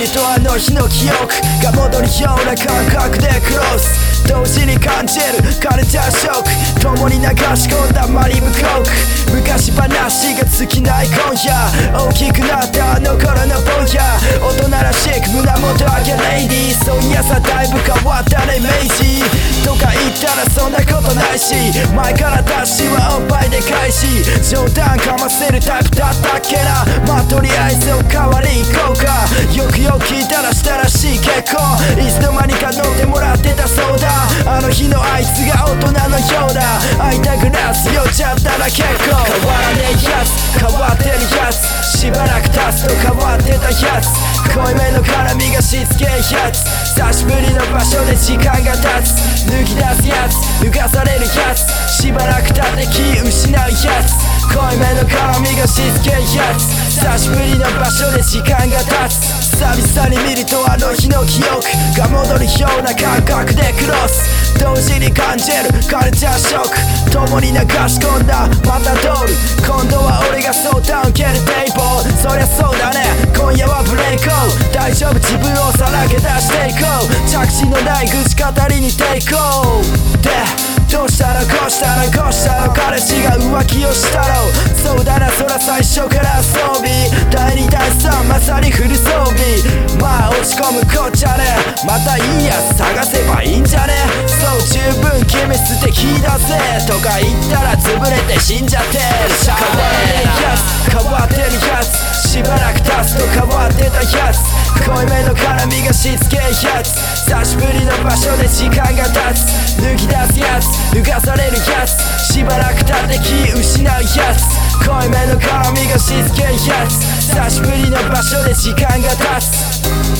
あの日の記憶が戻るような感覚でクロス。同時に感じるカルチャーショック共に流し込んだマリブコーク昔話が尽きない今夜。大きくなったあの頃のぼんや大人らしく胸元上げレイディーそんやさだいぶ変わったねイメージーそんなことないし前からダッシュはおっぱいで返し冗談かませるタイプだったっけなまあとりあえずおかわり行こうか。よくよく聞いたらしたらしい結婚。いつの間にか乗ってもらってたそうだ。あの日のあいつが大人のようだ空いたグラス酔っちゃったら結構変わらねえやつ変わってるやつ。しばらく経つと変わってたやつ。濃いめの絡みがしつけえやつ。久しぶりの場所で時間が経つ。脱ぎ出すやつ。脱がされるやつ。しばらく経って気失うやつ。濃いめの絡みがしつけえやつ。久しぶりの場所で時間が経つ。久々に見るとあの日の記憶。が戻るような感覚でクロス。同時に感じる。カルチャーショック。共に流し込んだ。また通る。今度は俺が相談受けるテー。ポそりゃそうだね。大丈夫自分をさらけ出していこう。着地のない愚痴語りに抵抗。でどうしたのこうしたのこうしたの彼氏が浮気をしたろう。そうだなそら最初から装備第2第3まさにフル装備。まあ落ち込むこっちゃね。またいいや探せばいいんじゃね。そう十分決め捨て聞いたぜ。とか言ったら潰れて死んじゃって。る濃いめの絡みがしつけんやつ久しぶりの場所で時間が経つ。抜き出すやつ。抜かされるやつ。しばらく経って気失うやつ。濃いめの絡みがしつけんやつ。久しぶりの場所で時間が経つ。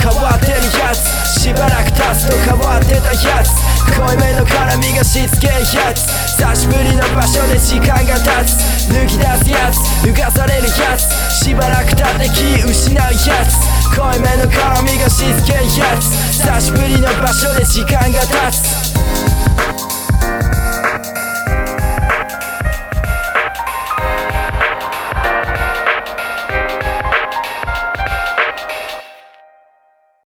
変わってるやつしばらく経つと変わってたやつ。濃いめの絡みがしつけんやつ。久しぶりの場所で時間が経つ。抜き出すやつ。脱がされるやつ。しばらく経って気失うやつ。濃いめの絡みがしつけんやつ。久しぶりの場所で時間が経つ。